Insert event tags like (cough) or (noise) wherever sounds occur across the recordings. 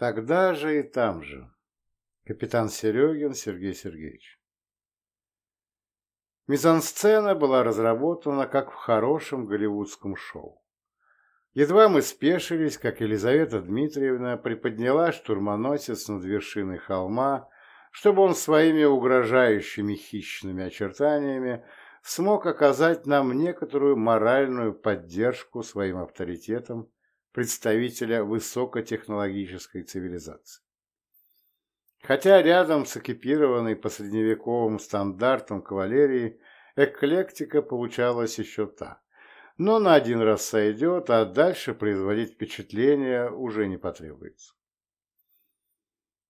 Тогда же и там же. Капитан Серегин Сергей Сергеевич. Мизансцена была разработана как в хорошем голливудском шоу. Едва мы спешились, как Елизавета Дмитриевна приподняла штурмоносец над вершиной холма, чтобы он своими угрожающими хищными очертаниями смог оказать нам некоторую моральную поддержку своим авторитетом представителя высокотехнологической цивилизации. Хотя рядом с экипированной по средневековым стандартам кавалерии эклектика получалась еще та. Но на один раз сойдет, а дальше производить впечатление уже не потребуется.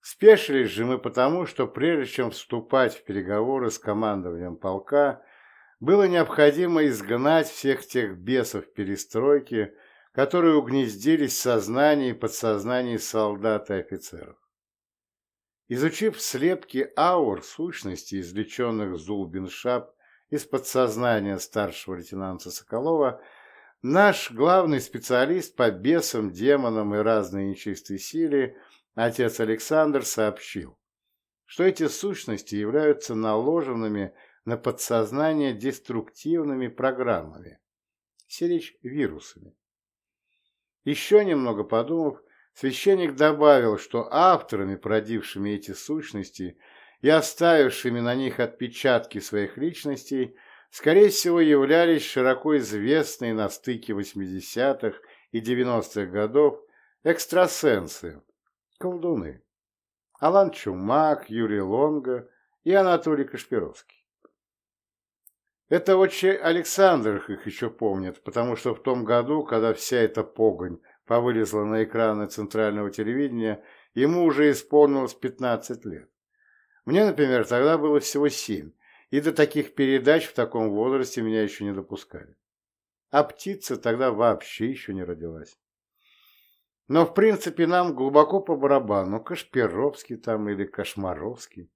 Спешились же мы потому, что прежде чем вступать в переговоры с командованием полка, было необходимо изгнать всех тех бесов перестройки, которые угнездились в сознании и подсознании солдат и офицеров. Изучив слепки аур сущности, извлеченных Зулбиншап из подсознания старшего лейтенанта Соколова, наш главный специалист по бесам, демонам и разной нечистой силе, отец Александр, сообщил, что эти сущности являются наложенными на подсознание деструктивными программами, сиречь вирусами. Еще немного подумав, священник добавил, что авторами, породившими эти сущности и оставившими на них отпечатки своих личностей, скорее всего, являлись широко известные на стыке 80-х и 90-х годов экстрасенсы, колдуны. Алан Чумак, Юрий Лонго и Анатолий Кашпировский. Это отче Александр их еще помнит, потому что в том году, когда вся эта погонь повылезла на экраны центрального телевидения, ему уже исполнилось 15 лет. Мне, например, тогда было всего 7, и до таких передач в таком возрасте меня еще не допускали. А птица тогда вообще еще не родилась. Но, в принципе, нам глубоко по барабану, Кашпировский там или Кошмаровский.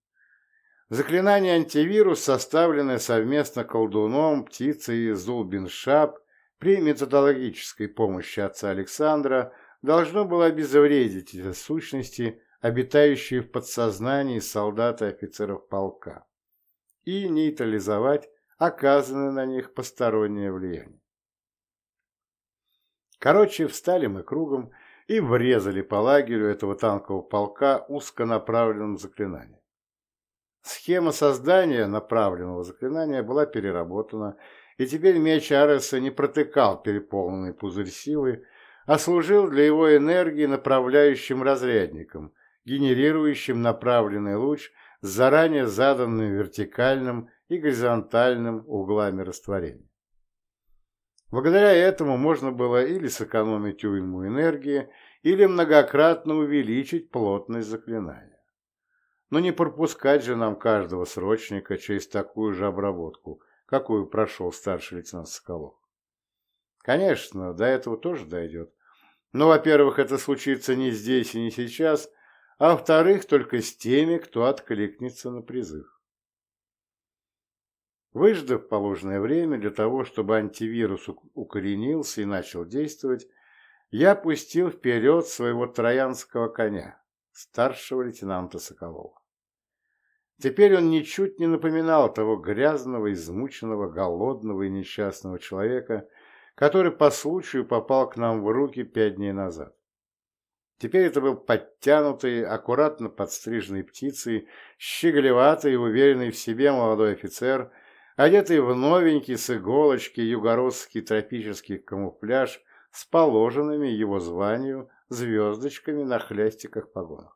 Заклинание антивирус, составленное совместно колдуном, птицей и Зулбиншап при методологической помощи отца Александра, должно было обезвредить эти сущности, обитающие в подсознании солдат и офицеров полка, и нейтрализовать оказанное на них постороннее влияние. Короче, встали мы кругом и врезали по лагерю этого танкового полка узконаправленным заклинанием. Схема создания направленного заклинания была переработана, и теперь меч Ареса не протыкал переполненный пузырь силы, а служил для его энергии направляющим разрядником, генерирующим направленный луч с заранее заданным вертикальным и горизонтальным углами растворения. Благодаря этому можно было или сэкономить уйму энергии, или многократно увеличить плотность заклинания. Но не пропускать же нам каждого срочника через такую же обработку, какую прошел старший лейтенант Соколов. Конечно, до этого тоже дойдет. Но, во-первых, это случится не здесь и не сейчас, а во-вторых, только с теми, кто откликнется на призыв. Выждав положенное время для того, чтобы антивирус укоренился и начал действовать, я пустил вперед своего троянского коня, старшего лейтенанта Соколова. Теперь он ничуть не напоминал того грязного, измученного, голодного и несчастного человека, который по случаю попал к нам в руки пять дней назад. Теперь это был подтянутый, аккуратно подстриженный птицей, щеголеватый и уверенный в себе молодой офицер, одетый в новенький с иголочки югородский тропический камуфляж с положенными его званию звездочками на хлястиках погонах.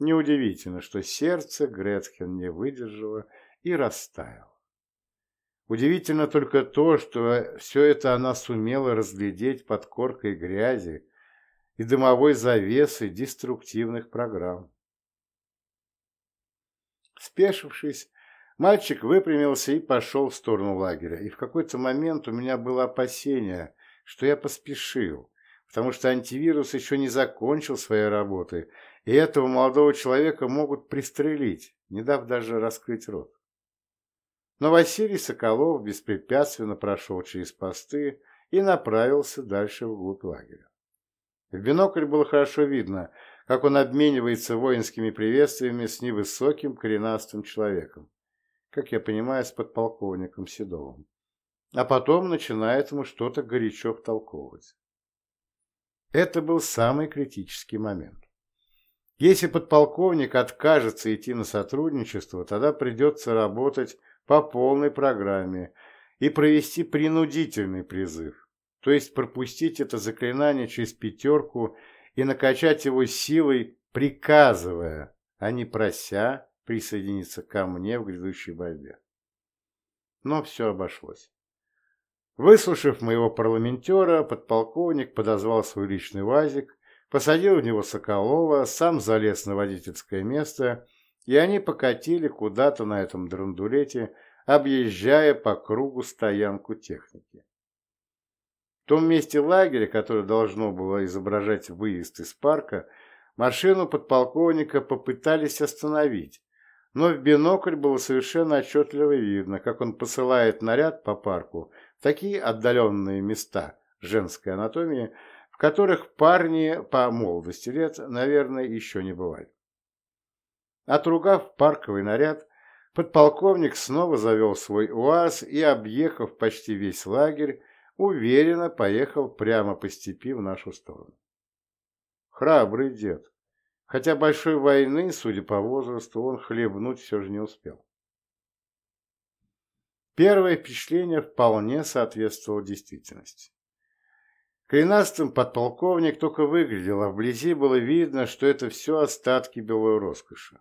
Неудивительно, что сердце Гретхен не выдержало и растаяло. Удивительно только то, что все это она сумела разглядеть под коркой грязи и дымовой завесы деструктивных программ. Спешившись, мальчик выпрямился и пошел в сторону лагеря, и в какой-то момент у меня было опасение, что я поспешил, потому что антивирус еще не закончил своей работы, и этого молодого человека могут пристрелить, не дав даже раскрыть рот. Но Василий Соколов беспрепятственно прошел через посты и направился дальше вглубь лагеря. В бинокль было хорошо видно, как он обменивается воинскими приветствиями с невысоким коренастым человеком, как я понимаю, с подполковником Седовым, а потом начинает ему что-то горячо втолковывать. Это был самый критический момент. Если подполковник откажется идти на сотрудничество, тогда придется работать по полной программе и провести принудительный призыв, то есть пропустить это заклинание через пятерку и накачать его силой, приказывая, а не прося присоединиться ко мне в грядущей борьбе. Но все обошлось. Выслушав моего парламентера, подполковник подозвал свой личный УАЗик, посадил в него Соколова, сам залез на водительское место, и они покатили куда-то на этом драндулете, объезжая по кругу стоянку техники. В том месте лагеря, которое должно было изображать выезд из парка, машину подполковника попытались остановить, но в бинокль было совершенно отчетливо видно, как он посылает наряд по парку в такие отдаленные места женской анатомии, которых парни по молодости лет, наверное, еще не бывали. Отругав парковый наряд, Подполковник снова завел свой УАЗ и, объехав почти весь лагерь, уверенно поехал прямо по степи в нашу сторону. Храбрый дед, хотя большой войны, судя по возрасту, он хлебнуть все же не успел. Первое впечатление вполне соответствовало действительности. Коренастым подполковник только выглядел, а вблизи было видно, что это все остатки белой роскоши.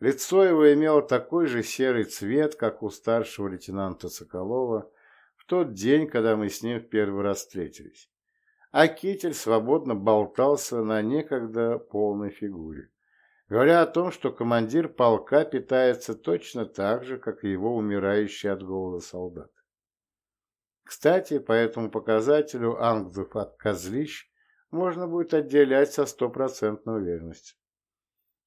Лицо его имело такой же серый цвет, как у старшего лейтенанта Соколова в тот день, когда мы с ним в первый раз встретились. А китель свободно болтался на некогда полной фигуре, говоря о том, что командир полка питается точно так же, как и его умирающий от голода солдат. Кстати, по этому показателю ангзов от козлищ можно будет отделять со стопроцентной уверенностью.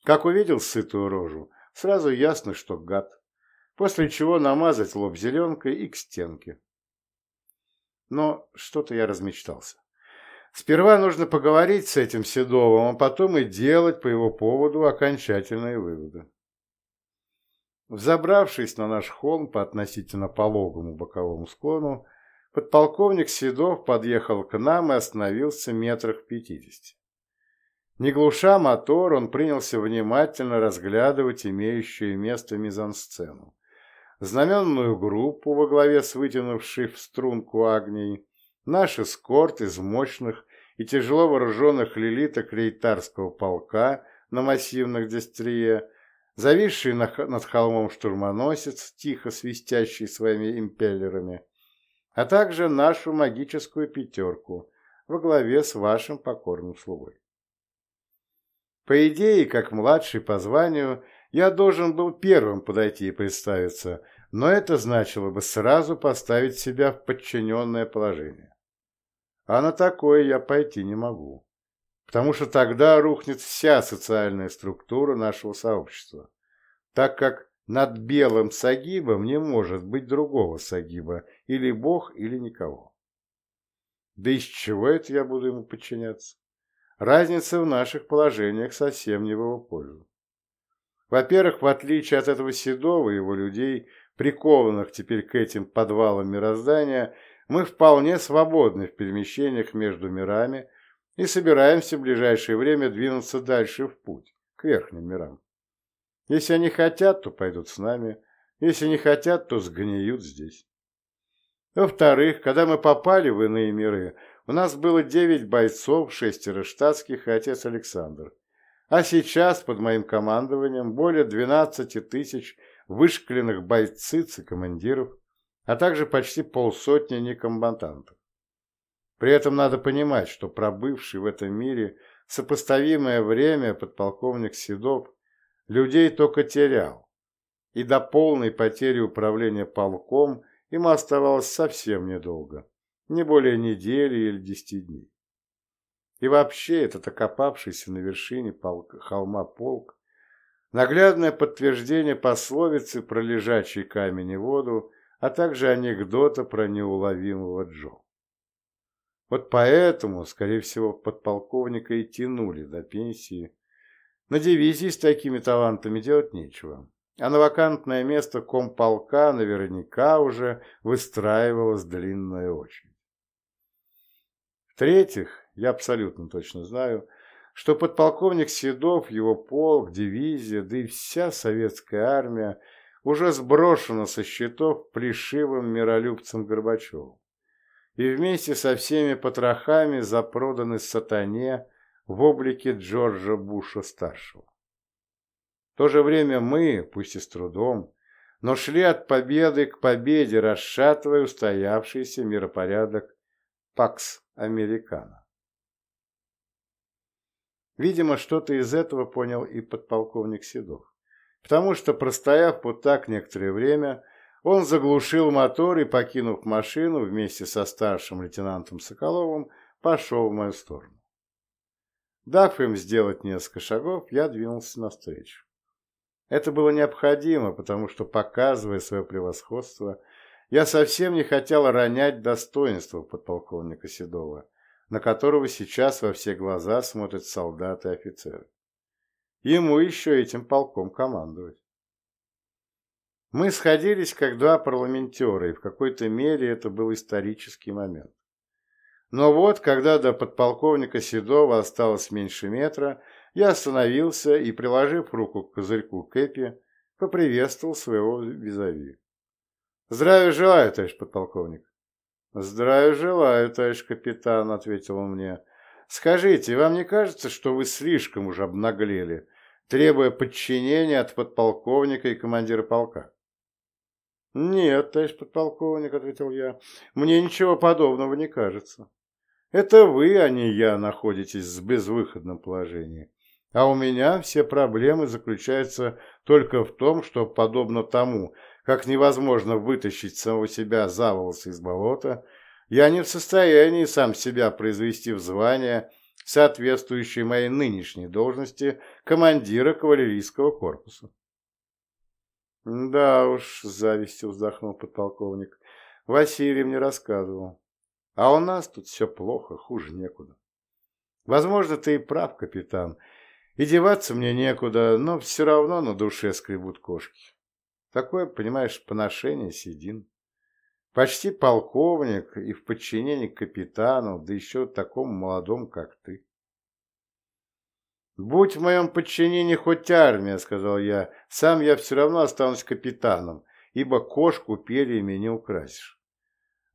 Как увидел сытую рожу, сразу ясно, что гад. После чего намазать лоб зеленкой и к стенке. Но что-то я размечтался. Сперва нужно поговорить с этим Седовым, а потом и делать по его поводу окончательные выводы. Взобравшись на наш холм по относительно пологому боковому склону, подполковник Седов подъехал к нам и остановился метрах в пятидесяти. Не глуша мотор, он принялся внимательно разглядывать имеющую место мизансцену. Знаменную группу во главе с вытянувшей в струнку огней, наш эскорт из мощных и тяжело вооруженных лилиток рейтарского полка на массивных дистрие, зависший над холмом штурмоносец, тихо свистящий своими импеллерами, а также нашу магическую пятерку во главе с вашим покорным слугой. По идее, как младший по званию, я должен был первым подойти и представиться, но это значило бы сразу поставить себя в подчиненное положение. А на такое я пойти не могу, потому что тогда рухнет вся социальная структура нашего сообщества, так как над белым сагибом не может быть другого сагиба, или бог, или никого. Да из чего это я буду ему подчиняться? Разница в наших положениях совсем не в его пользу. Во-первых, в отличие от этого Седова и его людей, прикованных теперь к этим подвалам мироздания, мы вполне свободны в перемещениях между мирами и собираемся в ближайшее время двинуться дальше в путь, к верхним мирам. Если они хотят, то пойдут с нами, если не хотят, то сгниют здесь. Во-вторых, когда мы попали в иные миры, у нас было девять бойцов, шестеро штатских и отец Александр. А сейчас под моим командованием более 12 тысяч вышкаленных бойциц и командиров, а также почти полсотни некомбатантов. При этом надо понимать, что пробывший в этом мире сопоставимое время подполковник Седов людей только терял, и до полной потери управления полком ему оставалось совсем недолго не более недели или десяти дней. И вообще этот окопавшийся на вершине полк, холма полк – наглядное подтверждение пословицы про лежачий камень и воду, а также анекдота про неуловимого Джо. Вот поэтому, скорее всего, подполковника и тянули до пенсии. На дивизии с такими талантами делать нечего. А на вакантное место комполка наверняка уже выстраивалась длинная очередь. В-третьих, я абсолютно точно знаю, что подполковник Седов, его полк, дивизия, да и вся советская армия уже сброшена со счетов плешивым миролюбцем Горбачевым и вместе со всеми потрохами запроданы сатане в облике Джорджа Буша-старшего. То же время мы, пусть и с трудом, но шли от победы к победе, расшатывая устоявшийся миропорядок Пакс Американо. Видимо, что-то из этого понял и подполковник Седов, потому что, простояв вот так некоторое время, он заглушил мотор и, покинув машину вместе со старшим лейтенантом Соколовым, пошел в мою сторону. Дав им сделать несколько шагов, я двинулся навстречу. Это было необходимо, потому что, показывая свое превосходство, я совсем не хотел ронять достоинство подполковника Седова, на которого сейчас во все глаза смотрят солдаты и офицеры. Ему еще этим полком командовать. Мы сходились как два парламентера, и в какой-то мере это был исторический момент. Но вот, когда до подполковника Седова осталось меньше метра, я остановился и, приложив руку к козырьку Кэпи, поприветствовал своего визави. «Здравия желаю, товарищ подполковник!» «Здравия желаю, товарищ капитан», — ответил он мне. «Скажите, вам не кажется, что вы слишком уже обнаглели, требуя подчинения от подполковника и командира полка?» «Нет, товарищ подполковник», — ответил я, — «мне ничего подобного не кажется. Это вы, а не я, находитесь в безвыходном положении. А у меня все проблемы заключаются только в том, что, подобно тому, как невозможно вытащить самого себя за волосы из болота, я не в состоянии сам себя произвести в звание, соответствующее моей нынешней должности командира кавалерийского корпуса. «Да уж», — с завистью вздохнул подполковник, — «Василий мне рассказывал. А у нас тут все плохо, хуже некуда. Возможно, ты и прав, капитан, и деваться мне некуда, но все равно на душе скребут кошки. Такое, понимаешь, поношение седин. Почти полковник и в подчинении к капитану, да еще такому молодому, как ты. «Будь в моем подчинении хоть армия», — сказал я, — «сам я все равно останусь капитаном, ибо кошку перьями не украсишь.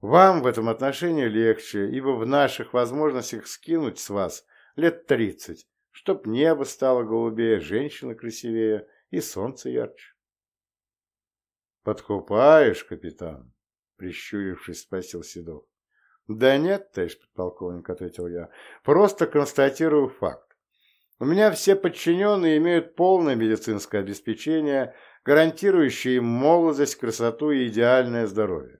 Вам в этом отношении легче, ибо в наших возможностях скинуть с вас лет тридцать, чтоб небо стало голубее, женщина красивее и солнце ярче». «Подкупаешь, капитан?» — прищурившись, спросил Седов. «Да нет, товарищ подполковник», — ответил я, — «просто констатирую факт. У меня все подчиненные имеют полное медицинское обеспечение, гарантирующее им молодость, красоту и идеальное здоровье.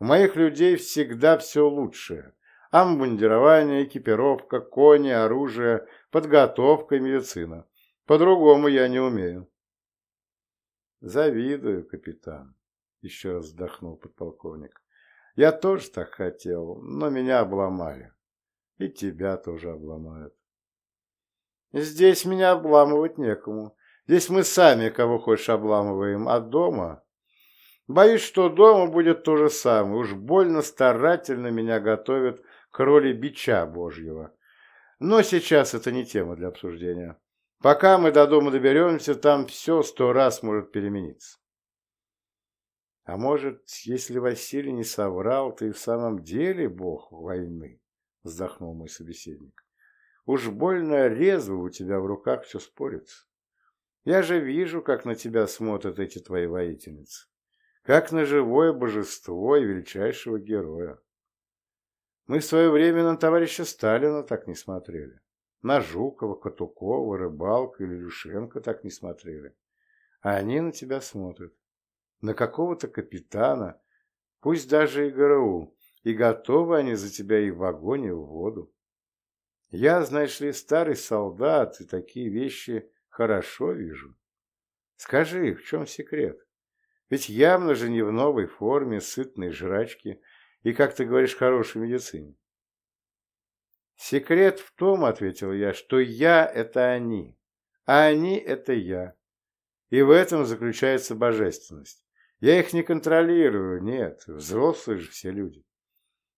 У моих людей всегда все лучшее. Амбундирование, экипировка, кони, оружие, подготовка и медицина. По-другому я не умею. Завидую, капитан, еще раз вздохнул подполковник. Я тоже так хотел, но меня обломали. И тебя тоже обломают. Здесь меня обламывать некому. Здесь мы сами кого хочешь обламываем, а дома... Боюсь, что дома будет то же самое. Уж больно старательно меня готовят к роли бича Божьего. Но сейчас это не тема для обсуждения. Пока мы до дома доберемся, там все сто раз может перемениться. А может, если Василий не соврал, ты в самом деле бог войны? Вздохнул мой собеседник. Уж больно резво у тебя в руках все спорится. Я же вижу, как на тебя смотрят эти твои воительницы. Как на живое божество и величайшего героя. Мы в свое время на товарища Сталина так не смотрели. На Жукова, Катукова, Рыбалка или Люшенко так не смотрели. А они на тебя смотрят. На какого-то капитана, пусть даже и ГРУ, и готовы они за тебя и в огонь, и в воду. Я, знаешь ли, старый солдат, и такие вещи хорошо вижу. Скажи, в чем секрет? Ведь явно же не в новой форме, сытной жрачки и, как ты говоришь, хорошей медицине. Секрет в том, ответил я, что я – это они, а они – это я. И в этом заключается божественность. Я их не контролирую, нет, взрослые же все люди.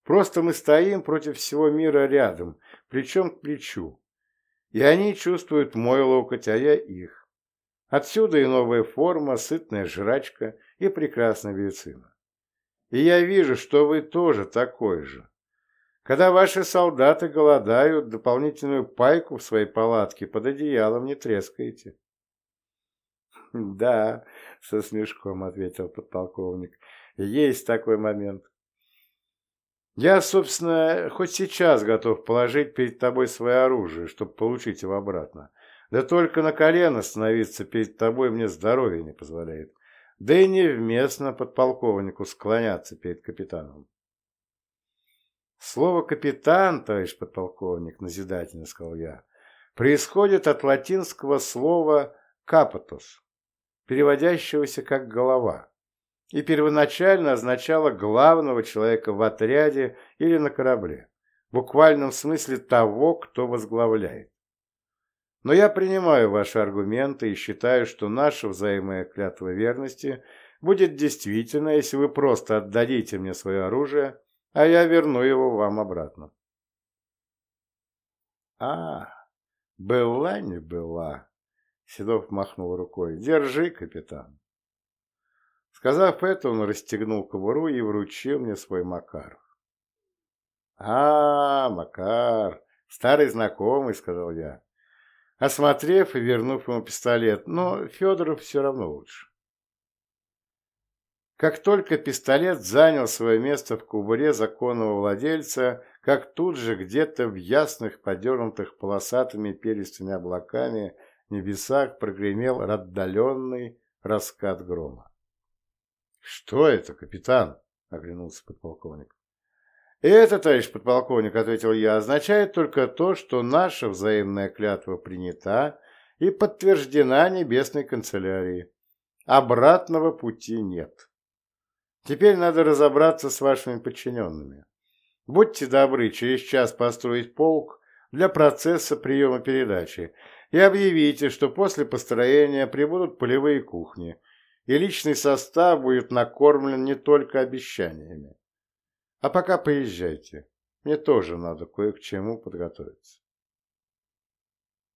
Просто мы стоим против всего мира рядом, плечом к плечу. И они чувствуют мой локоть, а я их. Отсюда и новая форма, сытная жрачка и прекрасная медицина. И я вижу, что вы тоже такой же. Когда ваши солдаты голодают, дополнительную пайку в своей палатке под одеялом не трескаете. (laughs) «Да», — со смешком ответил подполковник, — «есть такой момент. Я, собственно, хоть сейчас готов положить перед тобой свое оружие, чтобы получить его обратно. Да только на колено становиться перед тобой мне здоровье не позволяет. Да и невместно подполковнику склоняться перед капитаном. Слово «капитан», товарищ подполковник, назидательно сказал я, происходит от латинского слова «капотус», переводящегося как «голова» и первоначально означало главного человека в отряде или на корабле, в буквальном смысле того, кто возглавляет. Но я принимаю ваши аргументы и считаю, что наша взаимная клятва верности будет действительно, если вы просто отдадите мне свое оружие, а я верну его вам обратно. А, была не была. Седов махнул рукой. Держи, капитан. Сказав это, он расстегнул кобуру и вручил мне свой Макаров. «А, Макар, старый знакомый», — сказал я, осмотрев и вернув ему пистолет, но Федоров все равно лучше. Как только пистолет занял свое место в кубуре законного владельца, как тут же где-то в ясных, подернутых полосатыми перистыми облаками небесах прогремел отдаленный раскат грома. «Что это, капитан?» — оглянулся подполковник. «Это, товарищ подполковник, — ответил я, — означает только то, что наша взаимная клятва принята и подтверждена небесной канцелярией. Обратного пути нет. Теперь надо разобраться с вашими подчиненными. Будьте добры через час построить полк для процесса приема передачи и объявите, что после построения прибудут полевые кухни — и личный состав будет накормлен не только обещаниями. А пока поезжайте. Мне тоже надо кое к чему подготовиться.